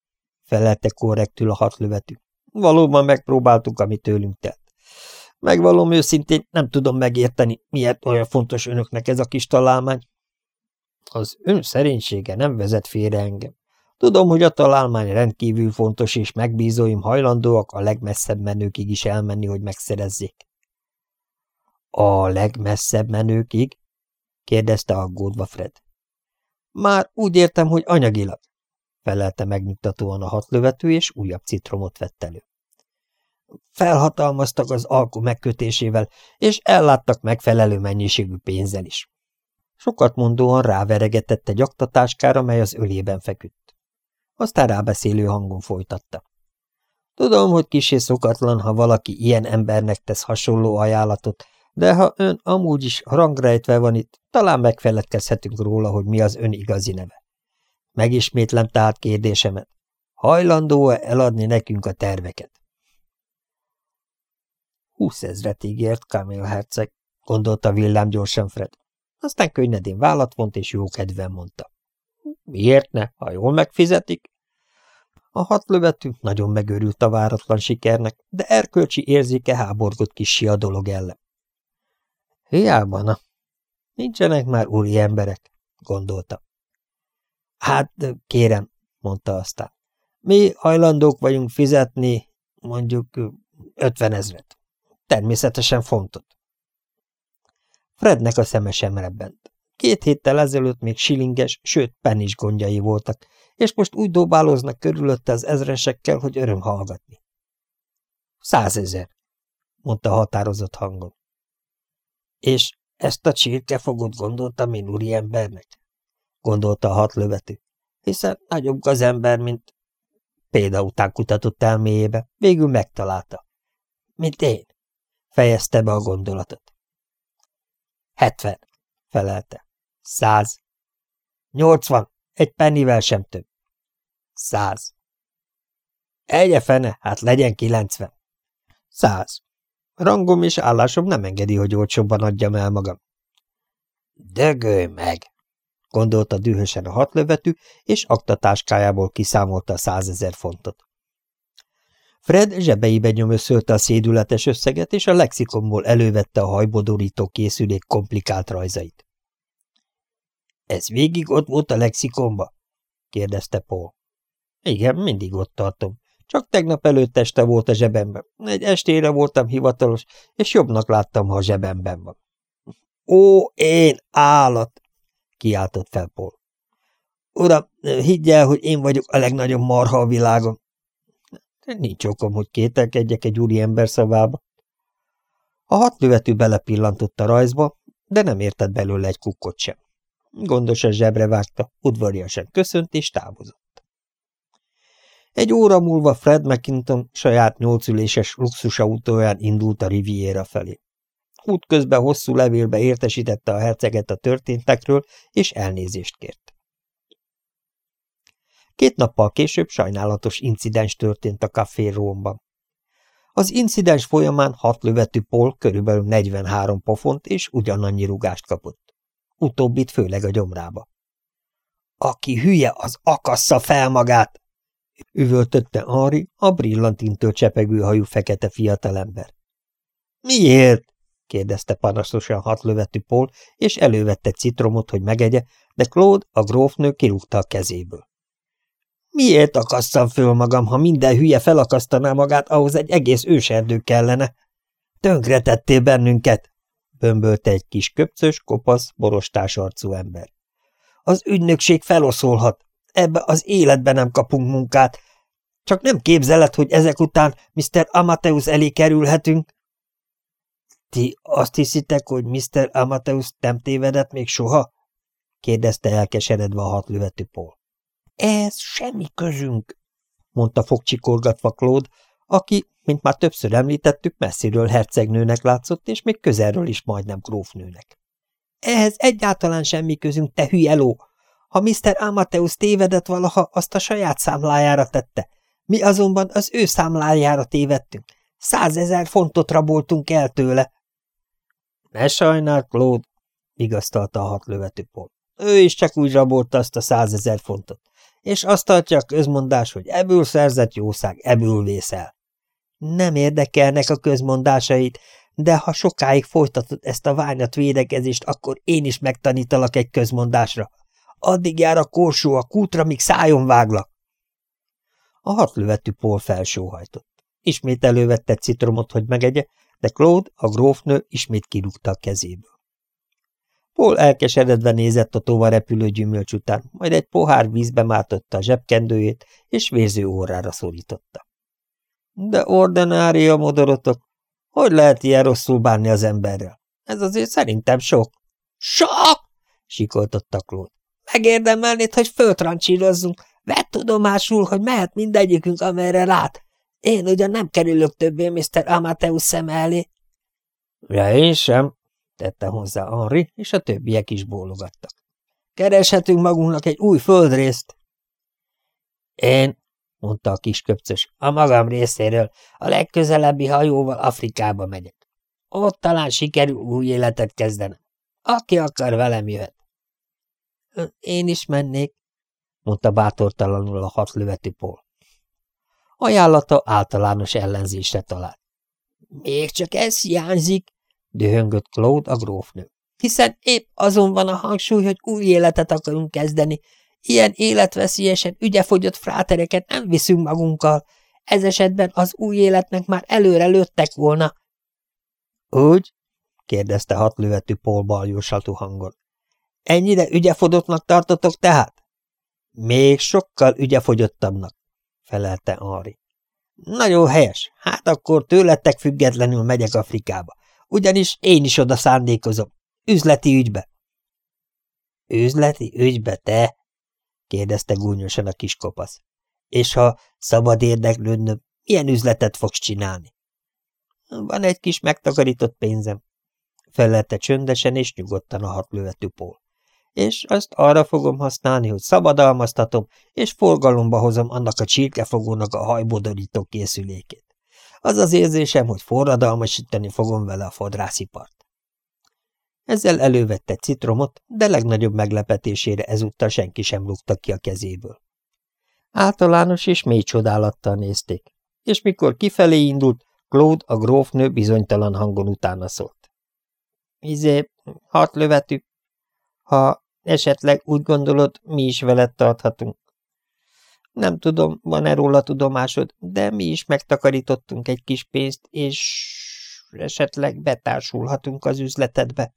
felelte korrektül a hatlövetű. Valóban megpróbáltuk, ami tőlünk tett. Megvalom őszintén, nem tudom megérteni, miért olyan fontos önöknek ez a kis találmány. Az ön szerénysége nem vezet félre engem. Tudom, hogy a találmány rendkívül fontos, és megbízóim hajlandóak a legmesszebb menőkig is elmenni, hogy megszerezzék. A legmesszebb menőkig? kérdezte aggódva Fred. Már úgy értem, hogy anyagilag, felelte megnyugtatóan a hatlövető, és újabb citromot vett elő. Felhatalmaztak az alkú megkötésével, és elláttak megfelelő mennyiségű pénzzel is. Sokat mondóan ráveregetett egy aktatáskára, mely az ölében feküdt. Aztán rábeszélő hangon folytatta. Tudom, hogy kisé szokatlan, ha valaki ilyen embernek tesz hasonló ajánlatot, de ha ön amúgy is rangrejtve van itt, talán megfeledkezhetünk róla, hogy mi az ön igazi neve. Megismétlem tehát kérdésemet. Hajlandó-e eladni nekünk a terveket? Húszezret ígért Kamil herceg, gondolta villám gyorsan Fred. Aztán könnyedén vállat vont, és jókedven mondta. Miért ne, ha jól megfizetik? A hatlövetű nagyon megörült a váratlan sikernek, de erkölcsi érzéke háborgott kis a dolog ellen. Hiába, na. Nincsenek már úri emberek, gondolta. Hát, kérem, mondta aztán. Mi hajlandók vagyunk fizetni, mondjuk ötven ezret. Természetesen fontot. Frednek a szeme sem rebbent. Két héttel ezelőtt még silinges, sőt penis gondjai voltak, és most úgy dobáloznak körülötte az ezresekkel, hogy öröm hallgatni. Százezer, mondta határozott hangon. És ezt a csirkefogott gondoltam én úri embernek? Gondolta a hatlövető, hiszen nagyobb az ember, mint példa után kutatott elméjébe, végül megtalálta. Mint én, fejezte be a gondolatot. Hetven, felelte. Száz. Nyolcvan, egy pennivel sem több. Száz. Egye fene, hát legyen kilencven. Száz. Rangom és állásom nem engedi, hogy olcsóbban adjam el magam. Dögölj meg! Gondolta dühösen a hatlövetű, és aktatáskájából kiszámolta a százezer fontot. Fred zsebeibe nyomöszölte a szédületes összeget, és a lexikonból elővette a hajbodorító készülék komplikált rajzait. – Ez végig ott volt a lexikonba? – kérdezte Paul. – Igen, mindig ott tartom. Csak tegnap előtt este volt a zsebemben. Egy estére voltam hivatalos, és jobbnak láttam, ha a zsebemben van. – Ó, én állat! – kiáltott fel Paul. – Uram, higgy el, hogy én vagyok a legnagyobb marha a világon. Nincs okom, hogy kételkedjek egy úri ember szavába. A hatlövető belepillantott a rajzba, de nem értett belőle egy kukkot sem. Gondosan zsebre vágta, udvariasan köszönt és távozott. Egy óra múlva Fred McKinton saját nyolcüléses luxusautóján indult a Riviera felé. Útközben hosszú levélbe értesítette a herceget a történtekről, és elnézést kért. Két nappal később sajnálatos incidens történt a Café Rómban. Az incidens folyamán hat lövetű Paul körülbelül 43 pofont és ugyanannyi rugást kapott. Utóbbit főleg a gyomrába. – Aki hülye, az akassza fel magát! – üvöltötte Henri, a brillantintől csepegő hajú fekete fiatalember. – Miért? – kérdezte panaszosan hat lövetű Paul, és elővette citromot, hogy megegye, de Claude, a grófnő kirúgta a kezéből. Miért akasszam föl magam, ha minden hülye felakasztaná magát, ahhoz egy egész őserdő kellene? Tönkretettél bennünket, bömbölte egy kis köpcös, kopasz, borostás arcú ember. Az ügynökség feloszolhat, ebbe az életben nem kapunk munkát. Csak nem képzeled, hogy ezek után Mr. Amateus elé kerülhetünk? Ti azt hiszitek, hogy Mr. Amateus nem tévedett még soha? kérdezte elkeseredve a hatlövető Paul. Ez semmi közünk, mondta fogcsikorgatva Claude, aki, mint már többször említettük, messziről hercegnőnek látszott, és még közelről is majdnem grófnőnek. Ehhez egyáltalán semmi közünk, te hülye ló! Ha Mr. Amateus tévedett valaha, azt a saját számlájára tette. Mi azonban az ő számlájára tévedtünk. Százezer fontot raboltunk el tőle. Ne sajnál, Claude, vigasztalta a hatlövető Paul. Ő is csak úgy rabolta azt a százezer fontot és azt tartja a közmondás, hogy ebből szerzett jószág ebből vészel. Nem érdekelnek a közmondásait, de ha sokáig folytatod ezt a ványat védekezést, akkor én is megtanítalak egy közmondásra. Addig jár a korsó a kútra, míg szájon váglak. A hatlövetű Paul felsóhajtott. Ismét elővette citromot, hogy megegye, de Claude, a grófnő ismét kirúgta a kezéből. Paul elkeseredve nézett a tova gyümölcs után, majd egy pohár vízbe mártotta a zsebkendőjét, és vérző órára szorította. De ordinária modorotok, hogy lehet ilyen rosszul bánni az emberrel? Ez azért szerintem sok. Sok! sikoltotta Claude. Megérdemelnéd, hogy föltrancsírozzunk. Vedd tudomásul, hogy mehet mindegyikünk, amerre lát. Én ugyan nem kerülök többé Mr. Amateus szem elé. Ja, én sem, tette hozzá Henri, és a többiek is bólogattak. Kereshetünk magunknak egy új földrészt. Én, mondta a kisköpcös, a magam részéről a legközelebbi hajóval Afrikába megyek. Ott talán sikerül új életet kezdenem. Aki akar, velem jöhet. Én is mennék, mondta bátortalanul a hatlövetű Paul. Ajánlata általános ellenzésre talált. Még csak ez hiányzik, dühöngött Claude a grófnő. Hiszen épp azon van a hangsúly, hogy új életet akarunk kezdeni. Ilyen életveszélyesen ügyefogyott frátereket nem viszünk magunkkal. Ez esetben az új életnek már előre lőttek volna. Úgy? kérdezte hatlövetű Paul baljósatú hangon. Ennyire ügyefodottnak tartotok tehát? Még sokkal ügyefogyottabbnak, felelte Henri. Nagyon helyes, hát akkor tőletek függetlenül megyek Afrikába ugyanis én is oda szándékozom. Üzleti ügybe. Üzleti ügybe, te? kérdezte gúnyosan a kiskopasz. És ha szabad érdeklődnöm, milyen üzletet fogsz csinálni? Van egy kis megtakarított pénzem, felelte csöndesen és nyugodtan a hatlövető pól. És azt arra fogom használni, hogy szabadalmaztatom, és forgalomba hozom annak a csirkefogónak a hajbodorító készülékét. Az az érzésem, hogy forradalmasítani fogom vele a fodrászipart. Ezzel elővette citromot, de legnagyobb meglepetésére ezúttal senki sem rúgta ki a kezéből. Általános és mély csodálattal nézték. és mikor kifelé indult, Claude a grófnő bizonytalan hangon utána szólt. Izé, hat lövetű. Ha esetleg úgy gondolod, mi is veled tarthatunk. Nem tudom, van-e róla tudomásod, de mi is megtakarítottunk egy kis pénzt, és esetleg betársulhatunk az üzletedbe.